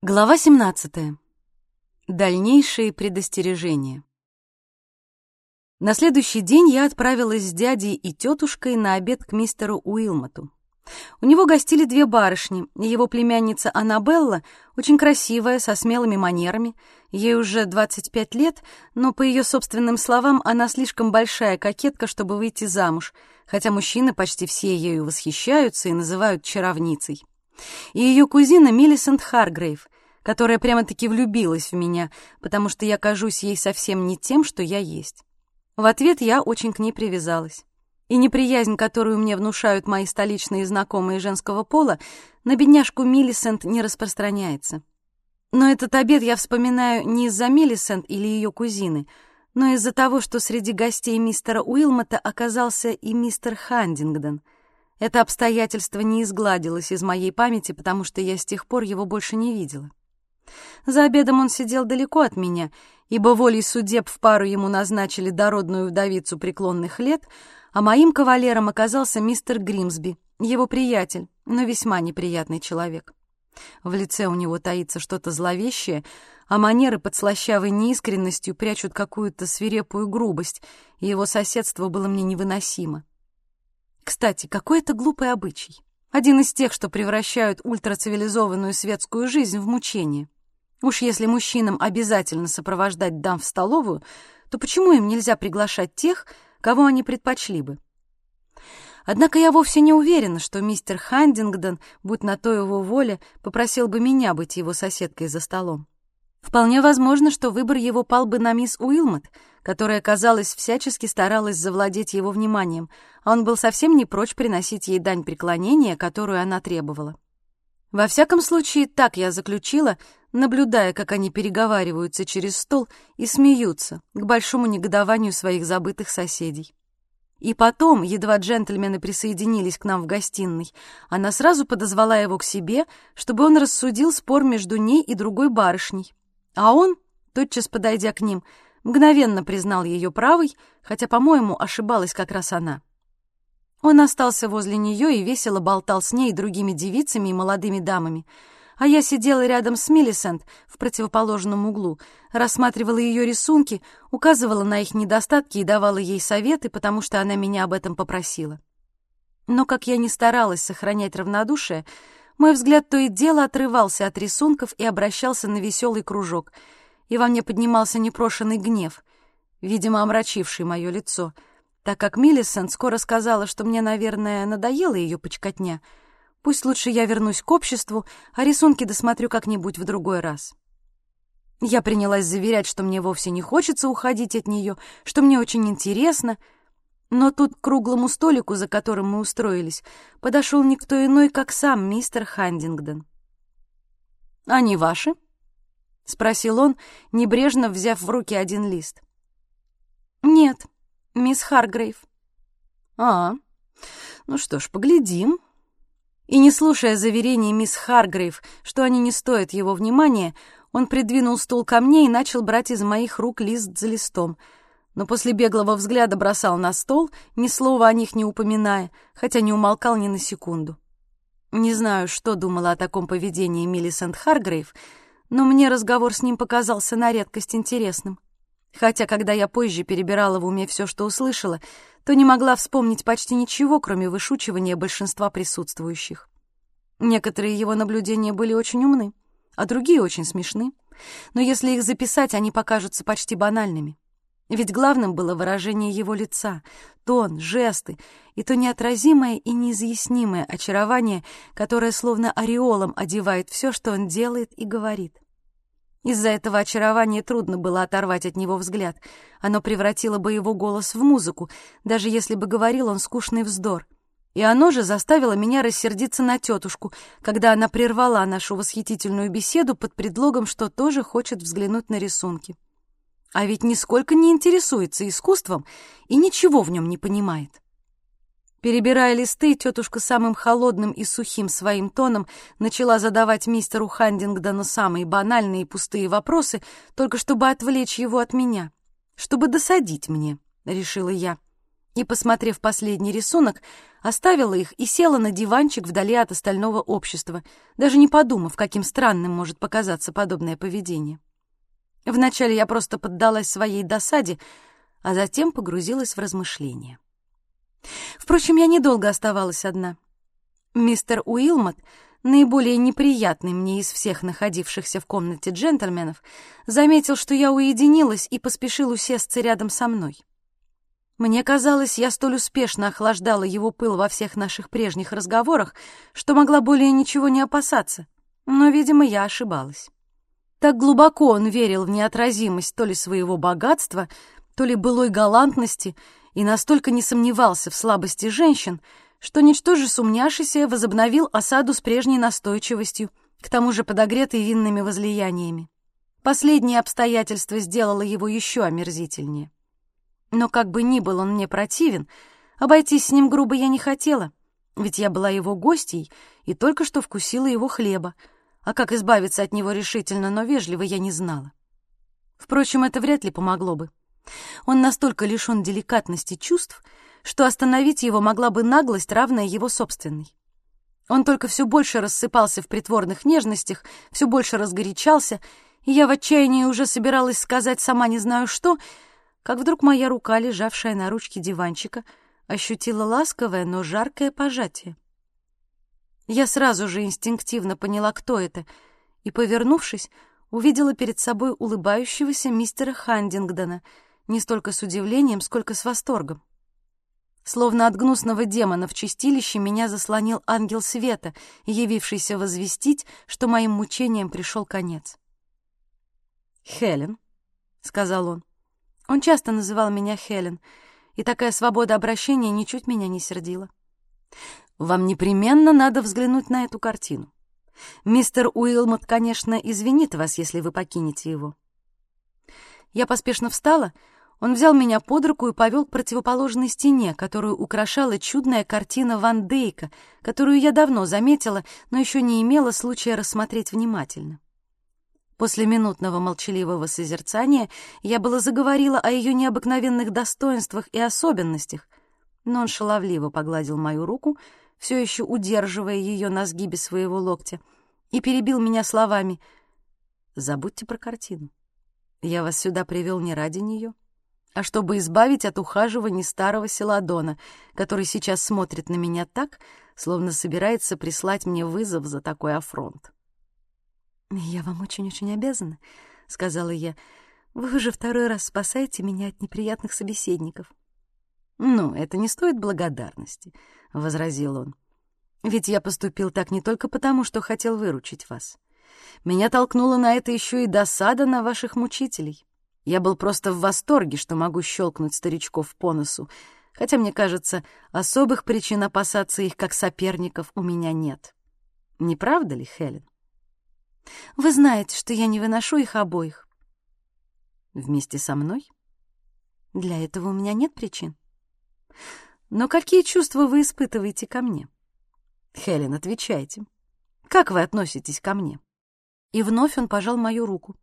Глава 17. Дальнейшие предостережения. На следующий день я отправилась с дядей и тетушкой на обед к мистеру Уилмоту. У него гостили две барышни, его племянница Аннабелла, очень красивая, со смелыми манерами, ей уже 25 лет, но, по ее собственным словам, она слишком большая кокетка, чтобы выйти замуж, хотя мужчины почти все ею восхищаются и называют чаровницей и ее кузина Миллисент Харгрейв, которая прямо-таки влюбилась в меня, потому что я кажусь ей совсем не тем, что я есть. В ответ я очень к ней привязалась. И неприязнь, которую мне внушают мои столичные знакомые женского пола, на бедняжку Миллисент не распространяется. Но этот обед я вспоминаю не из-за Миллисент или ее кузины, но из-за того, что среди гостей мистера Уилмота оказался и мистер Хандингдон — это обстоятельство не изгладилось из моей памяти, потому что я с тех пор его больше не видела. За обедом он сидел далеко от меня, ибо волей судеб в пару ему назначили дородную вдовицу преклонных лет, а моим кавалером оказался мистер Гримсби, его приятель, но весьма неприятный человек. В лице у него таится что-то зловещее, а манеры под слащавой неискренностью прячут какую-то свирепую грубость, и его соседство было мне невыносимо. Кстати, какой это глупый обычай. Один из тех, что превращают ультрацивилизованную светскую жизнь в мучение. Уж если мужчинам обязательно сопровождать дам в столовую, то почему им нельзя приглашать тех, кого они предпочли бы? Однако я вовсе не уверена, что мистер Хандингдон, будь на то его воле, попросил бы меня быть его соседкой за столом. Вполне возможно, что выбор его пал бы на мисс Уилмот, которая, казалось, всячески старалась завладеть его вниманием, а он был совсем не прочь приносить ей дань преклонения, которую она требовала. Во всяком случае, так я заключила, наблюдая, как они переговариваются через стол и смеются к большому негодованию своих забытых соседей. И потом, едва джентльмены присоединились к нам в гостиной, она сразу подозвала его к себе, чтобы он рассудил спор между ней и другой барышней. А он, тотчас подойдя к ним, мгновенно признал ее правой, хотя, по-моему, ошибалась как раз она. Он остался возле нее и весело болтал с ней другими девицами и молодыми дамами, а я сидела рядом с Миллисент в противоположном углу, рассматривала ее рисунки, указывала на их недостатки и давала ей советы, потому что она меня об этом попросила. Но как я не старалась сохранять равнодушие, мой взгляд то и дело отрывался от рисунков и обращался на веселый кружок, и во мне поднимался непрошенный гнев, видимо, омрачивший мое лицо, так как Миллисент скоро сказала, что мне, наверное, надоела ее почкотня. Пусть лучше я вернусь к обществу, а рисунки досмотрю как-нибудь в другой раз. Я принялась заверять, что мне вовсе не хочется уходить от нее, что мне очень интересно — но тут к круглому столику, за которым мы устроились, подошел никто иной, как сам мистер Хандингдон. «Они ваши?» — спросил он, небрежно взяв в руки один лист. «Нет, мисс Харгрейв». «А, ну что ж, поглядим». И не слушая заверений мисс Харгрейв, что они не стоят его внимания, он придвинул стул ко мне и начал брать из моих рук лист за листом — но после беглого взгляда бросал на стол, ни слова о них не упоминая, хотя не умолкал ни на секунду. Не знаю, что думала о таком поведении Миллисент Харгрейв, но мне разговор с ним показался на редкость интересным. Хотя, когда я позже перебирала в уме все, что услышала, то не могла вспомнить почти ничего, кроме вышучивания большинства присутствующих. Некоторые его наблюдения были очень умны, а другие очень смешны. Но если их записать, они покажутся почти банальными. Ведь главным было выражение его лица, тон, жесты и то неотразимое и неизъяснимое очарование, которое словно ореолом одевает все, что он делает и говорит. Из-за этого очарования трудно было оторвать от него взгляд. Оно превратило бы его голос в музыку, даже если бы говорил он скучный вздор. И оно же заставило меня рассердиться на тетушку, когда она прервала нашу восхитительную беседу под предлогом, что тоже хочет взглянуть на рисунки. А ведь нисколько не интересуется искусством и ничего в нем не понимает. Перебирая листы, тетушка самым холодным и сухим своим тоном начала задавать мистеру Хандингдону самые банальные и пустые вопросы, только чтобы отвлечь его от меня, чтобы досадить мне, решила я. и, посмотрев последний рисунок, оставила их и села на диванчик вдали от остального общества, даже не подумав, каким странным может показаться подобное поведение. Вначале я просто поддалась своей досаде, а затем погрузилась в размышления. Впрочем, я недолго оставалась одна. Мистер Уилмот, наиболее неприятный мне из всех находившихся в комнате джентльменов, заметил, что я уединилась и поспешил усесться рядом со мной. Мне казалось, я столь успешно охлаждала его пыл во всех наших прежних разговорах, что могла более ничего не опасаться, но, видимо, я ошибалась. Так глубоко он верил в неотразимость то ли своего богатства, то ли былой галантности и настолько не сомневался в слабости женщин, что, ничтоже сумняшися, возобновил осаду с прежней настойчивостью, к тому же подогретой винными возлияниями. Последнее обстоятельство сделало его еще омерзительнее. Но как бы ни был он мне противен, обойтись с ним грубо я не хотела, ведь я была его гостьей и только что вкусила его хлеба, а как избавиться от него решительно, но вежливо я не знала. Впрочем, это вряд ли помогло бы. Он настолько лишен деликатности чувств, что остановить его могла бы наглость, равная его собственной. Он только все больше рассыпался в притворных нежностях, все больше разгорячался, и я в отчаянии уже собиралась сказать сама не знаю что, как вдруг моя рука, лежавшая на ручке диванчика, ощутила ласковое, но жаркое пожатие. Я сразу же инстинктивно поняла, кто это, и, повернувшись, увидела перед собой улыбающегося мистера Хандингдона, не столько с удивлением, сколько с восторгом. Словно от гнусного демона в чистилище меня заслонил ангел света, явившийся возвестить, что моим мучениям пришел конец. «Хелен», — сказал он. Он часто называл меня Хелен, и такая свобода обращения ничуть меня не сердила. Вам непременно надо взглянуть на эту картину. Мистер Уилмот, конечно, извинит вас, если вы покинете его. Я поспешно встала, он взял меня под руку и повел к противоположной стене, которую украшала чудная картина Ван Дейка, которую я давно заметила, но еще не имела случая рассмотреть внимательно. После минутного молчаливого созерцания я было заговорила о ее необыкновенных достоинствах и особенностях, но он шаловливо погладил мою руку, все еще удерживая ее на сгибе своего локтя, и перебил меня словами «Забудьте про картину. Я вас сюда привел не ради нее, а чтобы избавить от ухаживаний старого Селадона, который сейчас смотрит на меня так, словно собирается прислать мне вызов за такой афронт». «Я вам очень-очень обязана», — сказала я. «Вы уже второй раз спасаете меня от неприятных собеседников». «Ну, это не стоит благодарности», — возразил он. «Ведь я поступил так не только потому, что хотел выручить вас. Меня толкнула на это еще и досада на ваших мучителей. Я был просто в восторге, что могу щелкнуть старичков по носу, хотя, мне кажется, особых причин опасаться их как соперников у меня нет. Не правда ли, Хелен? Вы знаете, что я не выношу их обоих. Вместе со мной? Для этого у меня нет причин. Но какие чувства вы испытываете ко мне? Хелен, отвечайте. Как вы относитесь ко мне? И вновь он пожал мою руку.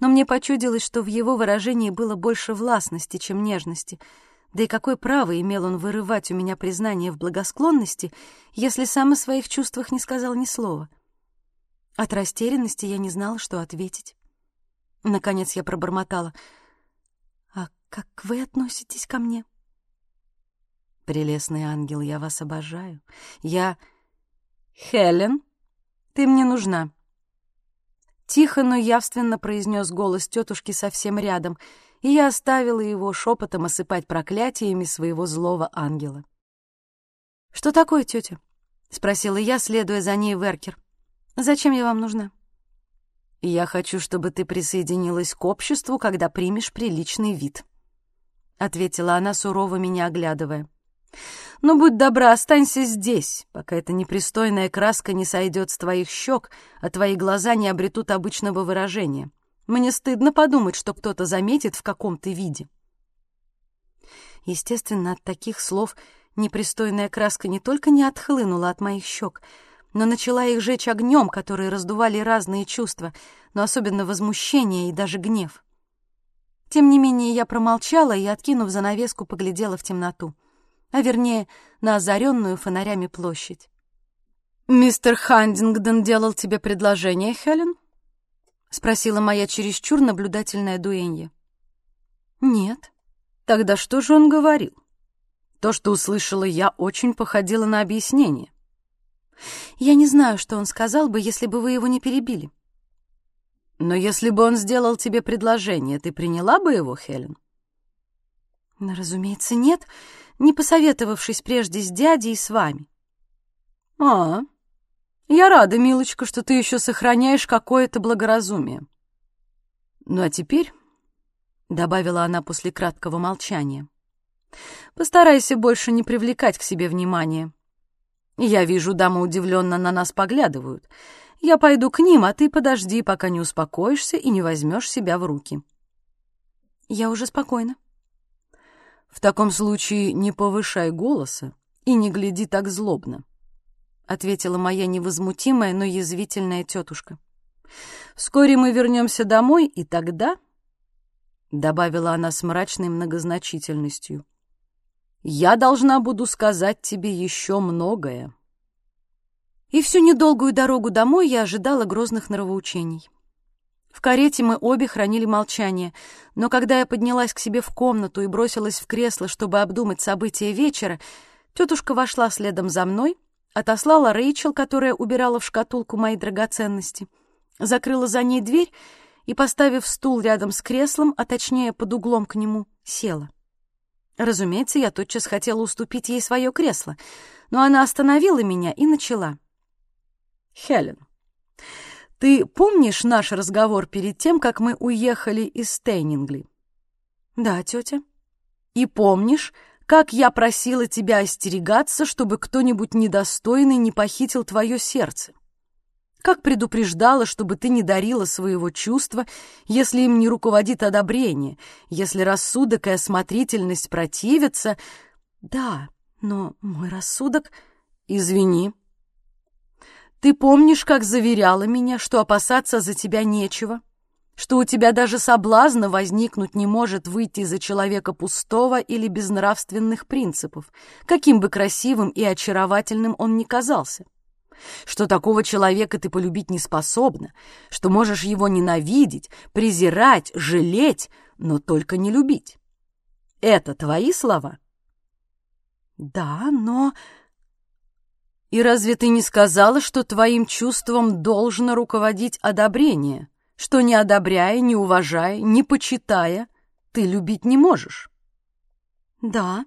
Но мне почудилось, что в его выражении было больше властности, чем нежности. Да и какое право имел он вырывать у меня признание в благосклонности, если сам о своих чувствах не сказал ни слова? От растерянности я не знала, что ответить. Наконец я пробормотала. «А как вы относитесь ко мне?» Прелестный ангел, я вас обожаю. Я... Хелен, ты мне нужна. Тихо, но явственно произнес голос тетушки совсем рядом, и я оставила его шепотом осыпать проклятиями своего злого ангела. «Что такое, тетя?» — спросила я, следуя за ней в эркер. «Зачем я вам нужна?» «Я хочу, чтобы ты присоединилась к обществу, когда примешь приличный вид», — ответила она, сурово меня оглядывая. Но будь добра, останься здесь, пока эта непристойная краска не сойдет с твоих щек, а твои глаза не обретут обычного выражения. Мне стыдно подумать, что кто-то заметит, в каком ты виде. Естественно, от таких слов непристойная краска не только не отхлынула от моих щек, но начала их жечь огнем, которые раздували разные чувства, но особенно возмущение и даже гнев. Тем не менее, я промолчала и, откинув занавеску, поглядела в темноту, а вернее, на озаренную фонарями площадь. «Мистер Хандингдон делал тебе предложение, Хелен?» — спросила моя чересчур наблюдательная дуэнья. «Нет». «Тогда что же он говорил?» То, что услышала я, очень походило на объяснение. «Я не знаю, что он сказал бы, если бы вы его не перебили». Но если бы он сделал тебе предложение, ты приняла бы его, Хелен? Ну, разумеется, нет, не посоветовавшись прежде с дядей и с вами. А, я рада, милочка, что ты еще сохраняешь какое-то благоразумие. Ну а теперь, — добавила она после краткого молчания, — постарайся больше не привлекать к себе внимания. Я вижу, дамы удивленно на нас поглядывают — я пойду к ним, а ты подожди, пока не успокоишься и не возьмешь себя в руки. Я уже спокойна. В таком случае не повышай голоса и не гляди так злобно, ответила моя невозмутимая, но язвительная тетушка. Вскоре мы вернемся домой, и тогда, добавила она с мрачной многозначительностью, я должна буду сказать тебе еще многое. И всю недолгую дорогу домой я ожидала грозных нравоучений. В карете мы обе хранили молчание, но когда я поднялась к себе в комнату и бросилась в кресло, чтобы обдумать события вечера, тетушка вошла следом за мной, отослала Рэйчел, которая убирала в шкатулку мои драгоценности, закрыла за ней дверь и, поставив стул рядом с креслом, а точнее под углом к нему, села. Разумеется, я тотчас хотела уступить ей свое кресло, но она остановила меня и начала. Хелен, ты помнишь наш разговор перед тем, как мы уехали из Стейнингли? Да, тетя. И помнишь, как я просила тебя остерегаться, чтобы кто-нибудь недостойный не похитил твое сердце? Как предупреждала, чтобы ты не дарила своего чувства, если им не руководит одобрение, если рассудок и осмотрительность противятся... Да, но мой рассудок... Извини, ты помнишь, как заверяла меня, что опасаться за тебя нечего? Что у тебя даже соблазна возникнуть не может выйти за человека пустого или безнравственных принципов, каким бы красивым и очаровательным он ни казался? Что такого человека ты полюбить не способна, что можешь его ненавидеть, презирать, жалеть, но только не любить? Это твои слова? Да, но... И разве ты не сказала, что твоим чувством должно руководить одобрение, что не одобряя, не уважая, не почитая, ты любить не можешь? Да,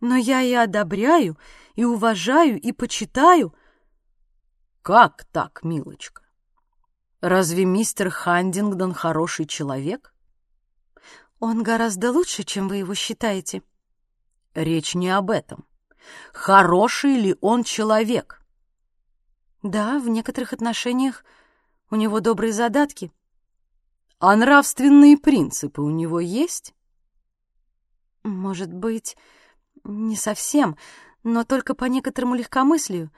но я и одобряю, и уважаю, и почитаю. Как так, милочка? Разве мистер Хандингдон хороший человек? Он гораздо лучше, чем вы его считаете. Речь не об этом. Хороший ли он человек? Да, в некоторых отношениях у него добрые задатки. А нравственные принципы у него есть? Может быть, не совсем, но только по некоторому легкомыслию.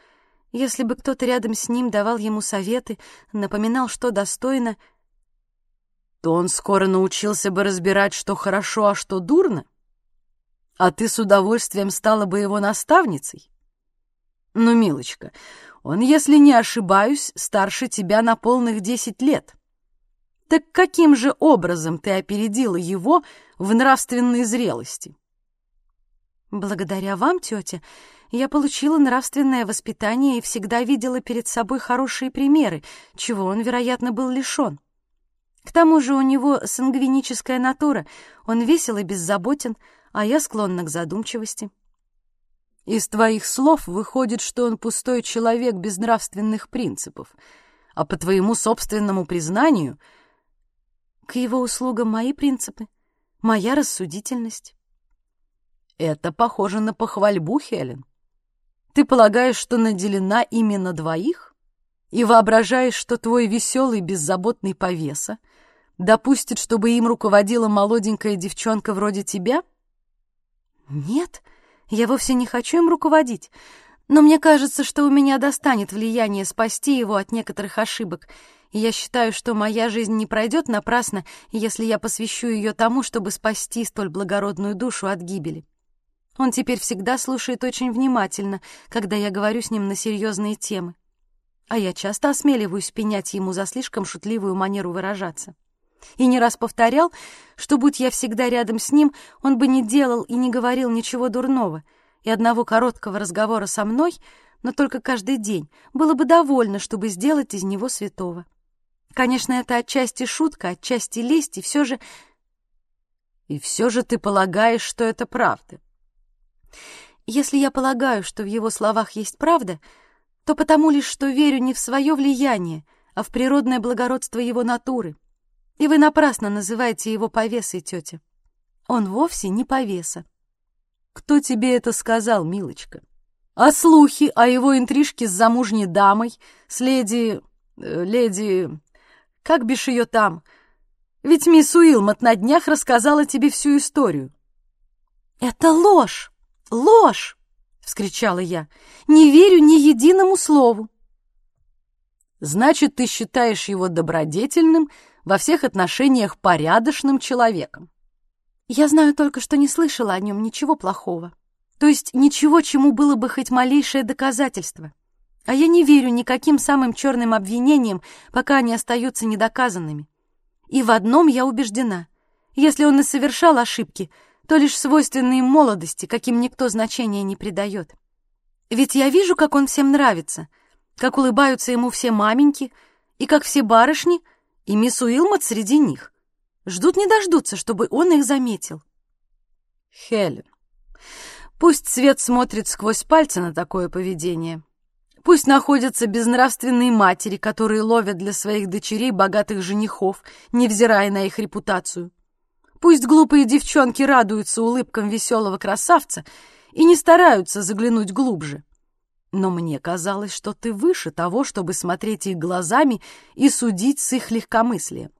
Если бы кто-то рядом с ним давал ему советы, напоминал, что достойно, то он скоро научился бы разбирать, что хорошо, а что дурно а ты с удовольствием стала бы его наставницей? Ну, милочка, он, если не ошибаюсь, старше тебя на полных десять лет. Так каким же образом ты опередила его в нравственной зрелости? Благодаря вам, тетя, я получила нравственное воспитание и всегда видела перед собой хорошие примеры, чего он, вероятно, был лишен. К тому же у него сангвиническая натура, он весел и беззаботен, а я склонна к задумчивости. Из твоих слов выходит, что он пустой человек без нравственных принципов, а по твоему собственному признанию... К его услугам мои принципы, моя рассудительность. Это похоже на похвальбу, Хелен. Ты полагаешь, что наделена именно двоих? И воображаешь, что твой веселый, беззаботный повеса допустит, чтобы им руководила молоденькая девчонка вроде тебя — «Нет, я вовсе не хочу им руководить, Но мне кажется, что у меня достанет влияние спасти его от некоторых ошибок, и я считаю, что моя жизнь не пройдет напрасно, если я посвящу ее тому, чтобы спасти столь благородную душу от гибели. Он теперь всегда слушает очень внимательно, когда я говорю с ним на серьезные темы. А я часто осмеливаюсь пенять ему за слишком шутливую манеру выражаться. И не раз повторял, что, будь я всегда рядом с ним, он бы не делал и не говорил ничего дурного, и одного короткого разговора со мной, но только каждый день, было бы довольно, чтобы сделать из него святого. Конечно, это отчасти шутка, отчасти лесть, и все же... И все же ты полагаешь, что это правда? Если я полагаю, что в его словах есть правда, то потому лишь, что верю не в свое влияние, а в природное благородство его натуры. И вы напрасно называете его повесой, тетя. Он вовсе не повеса. Кто тебе это сказал, милочка? А слухи о его интрижке с замужней дамой, с леди... Э, леди... Как бишь ее там? Ведь мисс Уилмот на днях рассказала тебе всю историю. «Это ложь! Ложь!» — вскричала я. «Не верю ни единому слову!» «Значит, ты считаешь его добродетельным, во всех отношениях порядочным человеком?» «Я знаю только, что не слышала о нем ничего плохого. То есть ничего, чему было бы хоть малейшее доказательство. А я не верю никаким самым черным обвинениям, пока они остаются недоказанными. И в одном я убеждена. Если он и совершал ошибки — то лишь свойственные молодости, каким никто значения не придает. Ведь я вижу, как он всем нравится, как улыбаются ему все маменьки, и как все барышни, и мисс Уилмот среди них. Ждут не дождутся, чтобы он их заметил. Хелен, пусть свет смотрит сквозь пальцы на такое поведение. Пусть находятся безнравственные матери, которые ловят для своих дочерей богатых женихов, невзирая на их репутацию. Пусть глупые девчонки радуются улыбкам веселого красавца и не стараются заглянуть глубже. Но мне казалось, что ты выше того, чтобы смотреть их глазами и судить с их легкомыслием.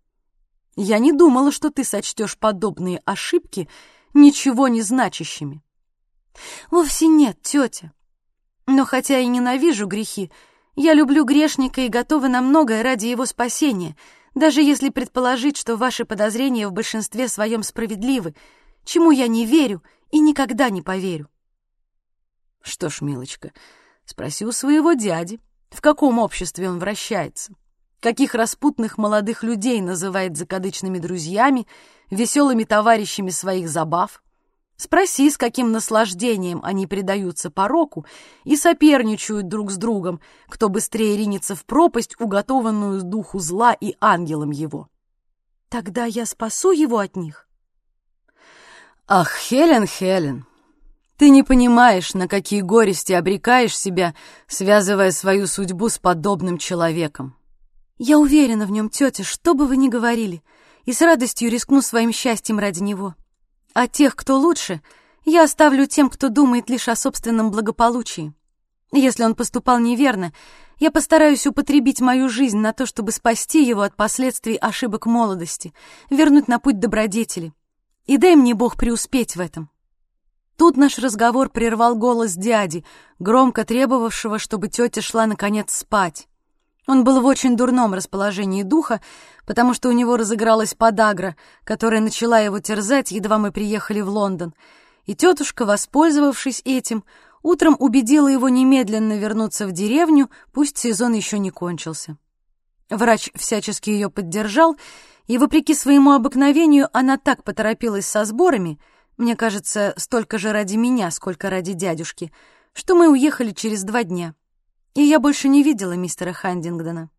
Я не думала, что ты сочтешь подобные ошибки ничего не значащими. Вовсе нет, тетя. Но хотя и ненавижу грехи, я люблю грешника и готова на многое ради его спасения — даже если предположить, что ваши подозрения в большинстве своем справедливы, чему я не верю и никогда не поверю. Что ж, милочка, спроси у своего дяди, в каком обществе он вращается, каких распутных молодых людей называет закадычными друзьями, веселыми товарищами своих забав. Спроси, с каким наслаждением они предаются пороку и соперничают друг с другом, кто быстрее ринется в пропасть, уготованную духу зла и ангелом его. Тогда я спасу его от них. Ах, Хелен, Хелен, ты не понимаешь, на какие горести обрекаешь себя, связывая свою судьбу с подобным человеком. Я уверена в нем, тетя, что бы вы ни говорили, и с радостью рискну своим счастьем ради него. А тех, кто лучше, я оставлю тем, кто думает лишь о собственном благополучии. Если он поступал неверно, я постараюсь употребить мою жизнь на то, чтобы спасти его от последствий ошибок молодости, вернуть на путь добродетели. И дай мне Бог преуспеть в этом. Тут наш разговор прервал голос дяди, громко требовавшего, чтобы тетя шла, наконец, спать. Он был в очень дурном расположении духа, потому что у него разыгралась подагра, которая начала его терзать, едва мы приехали в Лондон. И тетушка, воспользовавшись этим, утром убедила его немедленно вернуться в деревню, пусть сезон еще не кончился. Врач всячески ее поддержал, и, вопреки своему обыкновению, она так поторопилась со сборами, мне кажется, столько же ради меня, сколько ради дядюшки, что мы уехали через два дня и я больше не видела мистера Хандингдона.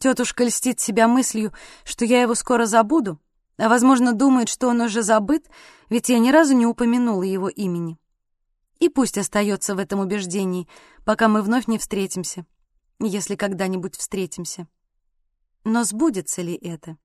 Тетушка льстит себя мыслью, что я его скоро забуду, а, возможно, думает, что он уже забыт, ведь я ни разу не упомянула его имени. И пусть остается в этом убеждении, пока мы вновь не встретимся, если когда-нибудь встретимся. Но сбудется ли это?